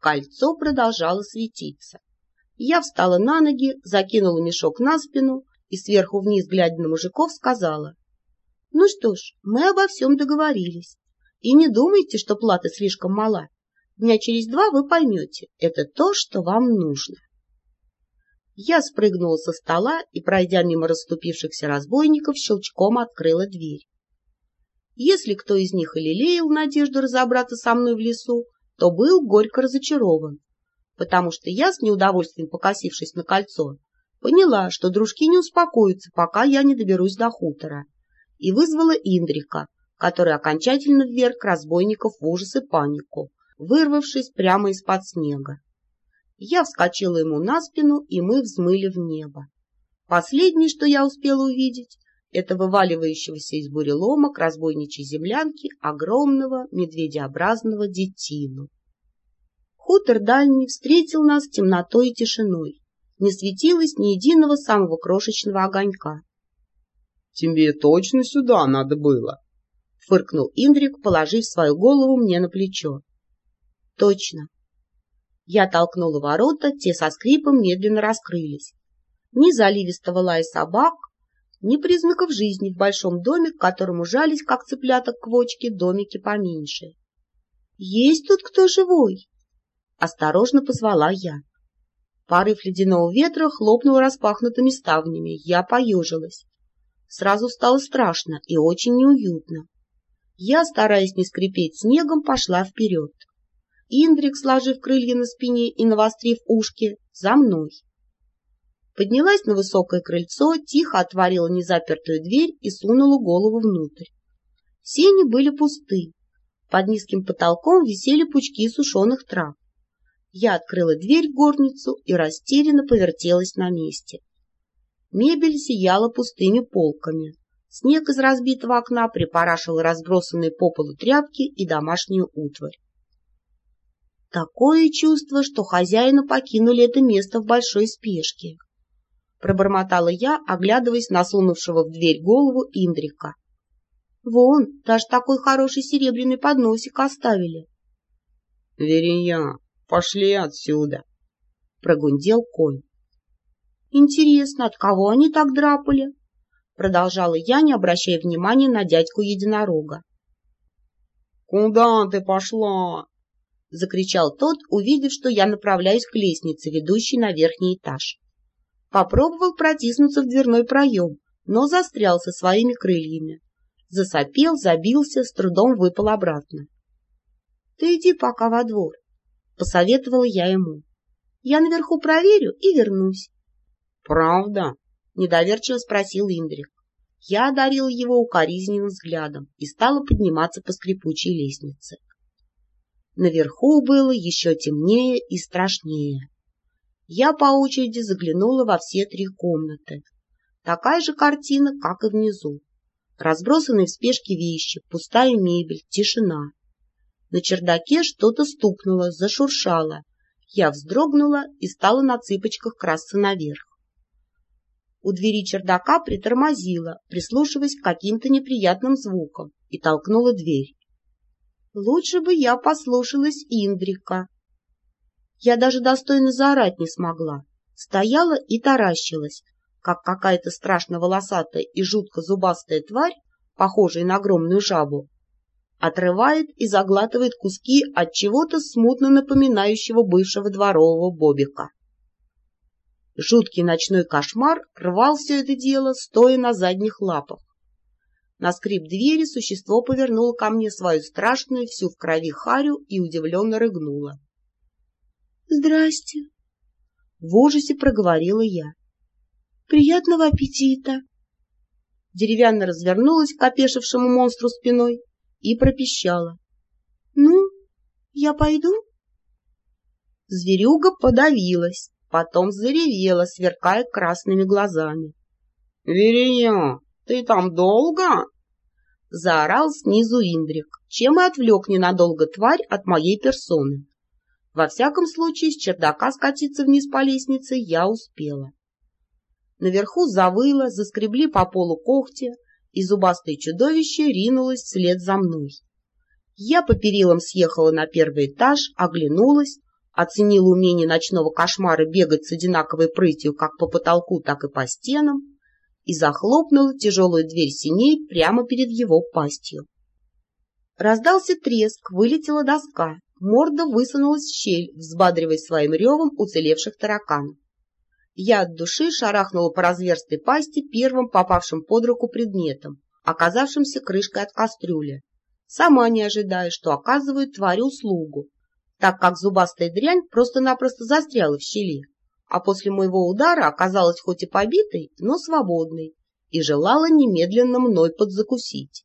Кольцо продолжало светиться. Я встала на ноги, закинула мешок на спину и сверху вниз, глядя на мужиков, сказала. — Ну что ж, мы обо всем договорились. И не думайте, что плата слишком мала. Дня через два вы поймете, это то, что вам нужно. Я спрыгнула со стола и, пройдя мимо расступившихся разбойников, щелчком открыла дверь. Если кто из них и лелеял надежду разобраться со мной в лесу, то был горько разочарован, потому что я, с неудовольствием покосившись на кольцо, поняла, что дружки не успокоятся, пока я не доберусь до хутора, и вызвала Индрика, который окончательно вверг разбойников в ужас и панику, вырвавшись прямо из-под снега. Я вскочила ему на спину, и мы взмыли в небо. Последнее, что я успела увидеть, это вываливающегося из бурелома к разбойничьей землянке огромного медведеобразного детину. Хутор дальний встретил нас темнотой и тишиной. Не светилось ни единого самого крошечного огонька. — Тебе точно сюда надо было? — фыркнул Индрик, положив свою голову мне на плечо. — Точно. Я толкнула ворота, те со скрипом медленно раскрылись. Ни заливистого лая собак, ни признаков жизни в большом доме, к которому жались, как цыплята к квочке, домики поменьше. — Есть тут кто живой? — осторожно позвала я. Порыв ледяного ветра хлопнул распахнутыми ставнями. Я поежилась. Сразу стало страшно и очень неуютно. Я, стараясь не скрипеть снегом, пошла вперед. Индрик, сложив крылья на спине и навострив ушки, за мной. Поднялась на высокое крыльцо, тихо отворила незапертую дверь и сунула голову внутрь. Сени были пусты. Под низким потолком висели пучки сушеных трав. Я открыла дверь в горницу и растерянно повертелась на месте. Мебель сияла пустыми полками. Снег из разбитого окна припорашивал разбросанные по полу тряпки и домашнюю утварь. Такое чувство, что хозяина покинули это место в большой спешке. Пробормотала я, оглядываясь на сунувшего в дверь голову Индрика. Вон, даже такой хороший серебряный подносик оставили. — Верия, пошли отсюда! — прогундел конь. — Интересно, от кого они так драпали? — продолжала я, не обращая внимания на дядьку единорога. — Куда ты пошла? — закричал тот, увидев, что я направляюсь к лестнице, ведущей на верхний этаж. Попробовал протиснуться в дверной проем, но застрял со своими крыльями. Засопел, забился, с трудом выпал обратно. — Ты иди пока во двор, — посоветовала я ему. — Я наверху проверю и вернусь. — Правда? — недоверчиво спросил Индрик. Я одарила его укоризненным взглядом и стала подниматься по скрипучей лестнице. Наверху было еще темнее и страшнее. Я по очереди заглянула во все три комнаты. Такая же картина, как и внизу. Разбросанные в спешке вещи, пустая мебель, тишина. На чердаке что-то стукнуло, зашуршало. Я вздрогнула и стала на цыпочках красться наверх. У двери чердака притормозила, прислушиваясь к каким-то неприятным звукам, и толкнула дверь. Лучше бы я послушалась Индрика. Я даже достойно заорать не смогла. Стояла и таращилась, как какая-то страшно волосатая и жутко зубастая тварь, похожая на огромную жабу, отрывает и заглатывает куски от чего-то смутно напоминающего бывшего дворового бобика. Жуткий ночной кошмар рвал все это дело, стоя на задних лапах. На скрип двери существо повернуло ко мне свою страшную всю в крови харю и удивленно рыгнуло. — Здрасте! — в ужасе проговорила я. — Приятного аппетита! Деревянно развернулась к опешившему монстру спиной и пропищала. — Ну, я пойду? Зверюга подавилась, потом заревела, сверкая красными глазами. — Вереня, ты там долго? — заорал снизу Индрик, чем и отвлек ненадолго тварь от моей персоны. Во всяком случае, с чердака скатиться вниз по лестнице я успела. Наверху завыло, заскребли по полу когти, и зубастое чудовище ринулось вслед за мной. Я по перилам съехала на первый этаж, оглянулась, оценила умение ночного кошмара бегать с одинаковой прытью как по потолку, так и по стенам, и захлопнула тяжелую дверь синей прямо перед его пастью. Раздался треск, вылетела доска, морда высунулась в щель, взбадривая своим ревом уцелевших тараканов. Я от души шарахнула по разверстой пасти первым попавшим под руку предметом, оказавшимся крышкой от кастрюли, сама не ожидая, что оказывают твари услугу, так как зубастая дрянь просто-напросто застряла в щели, а после моего удара оказалась хоть и побитой, но свободной и желала немедленно мной подзакусить.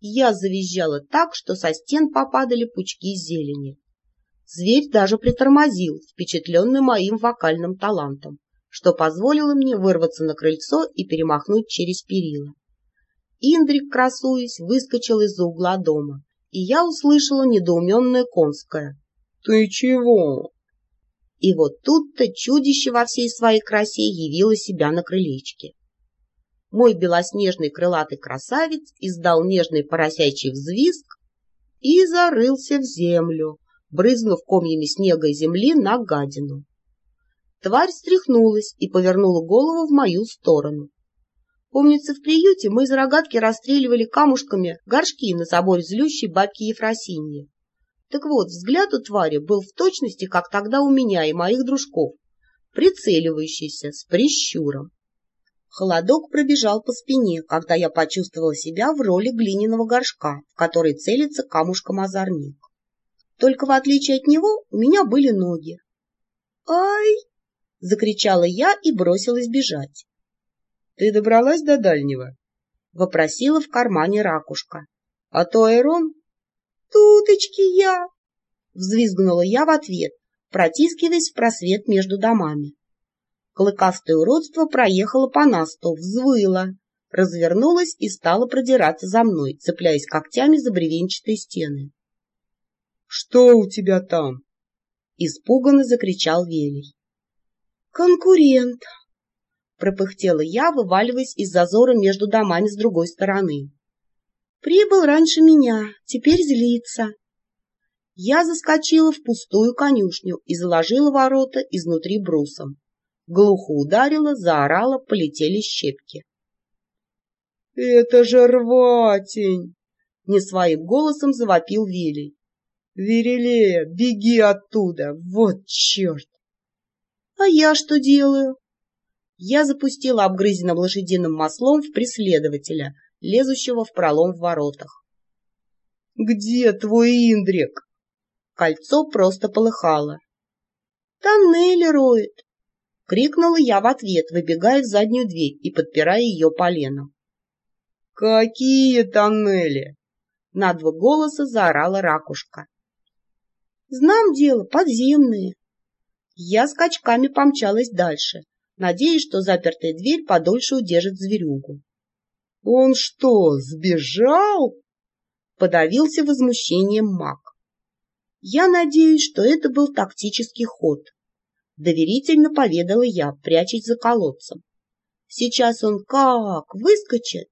Я завизжала так, что со стен попадали пучки зелени. Зверь даже притормозил, впечатленный моим вокальным талантом, что позволило мне вырваться на крыльцо и перемахнуть через перила. Индрик, красуясь, выскочил из-за угла дома, и я услышала недоуменное конское. — Ты чего? И вот тут-то чудище во всей своей красе явило себя на крылечке. Мой белоснежный крылатый красавец издал нежный поросячий взвизг и зарылся в землю, брызнув комьями снега и земли на гадину. Тварь стряхнулась и повернула голову в мою сторону. Помнится, в приюте мы из рогатки расстреливали камушками горшки на соборе злющей бабки Ефросиньи. Так вот, взгляд у твари был в точности, как тогда у меня и моих дружков, прицеливающийся, с прищуром. Холодок пробежал по спине, когда я почувствовала себя в роли глиняного горшка, в который целится камушком озорник. Только в отличие от него у меня были ноги. «Ай!» — закричала я и бросилась бежать. «Ты добралась до дальнего?» — вопросила в кармане ракушка. «А то Айрон...» «Туточки я!» — взвизгнула я в ответ, протискиваясь в просвет между домами. Клыкастое уродство проехало по насту, взвыло, развернулось и стало продираться за мной, цепляясь когтями за бревенчатые стены. — Что у тебя там? — испуганно закричал Велий. — Конкурент! пропыхтела я, вываливаясь из зазора между домами с другой стороны. Прибыл раньше меня, теперь злится. Я заскочила в пустую конюшню и заложила ворота изнутри брусом. Глухо ударила, заорала, полетели щепки. — Это же рватень! — не своим голосом завопил Вилей. — Верелея, беги оттуда! Вот черт! — А я что делаю? я запустила обгрызенным лошадиным маслом в преследователя, лезущего в пролом в воротах. — Где твой Индрик? Кольцо просто полыхало. — Тоннели роет! — крикнула я в ответ, выбегая в заднюю дверь и подпирая ее поленом. — Какие тоннели? — на два голоса заорала ракушка. — Знам дело, подземные. Я скачками помчалась дальше, надеясь, что запертая дверь подольше удержит зверюгу. — Он что, сбежал? — подавился возмущением маг. Я надеюсь, что это был тактический ход. Доверительно поведала я, прячась за колодцем. Сейчас он как выскочит.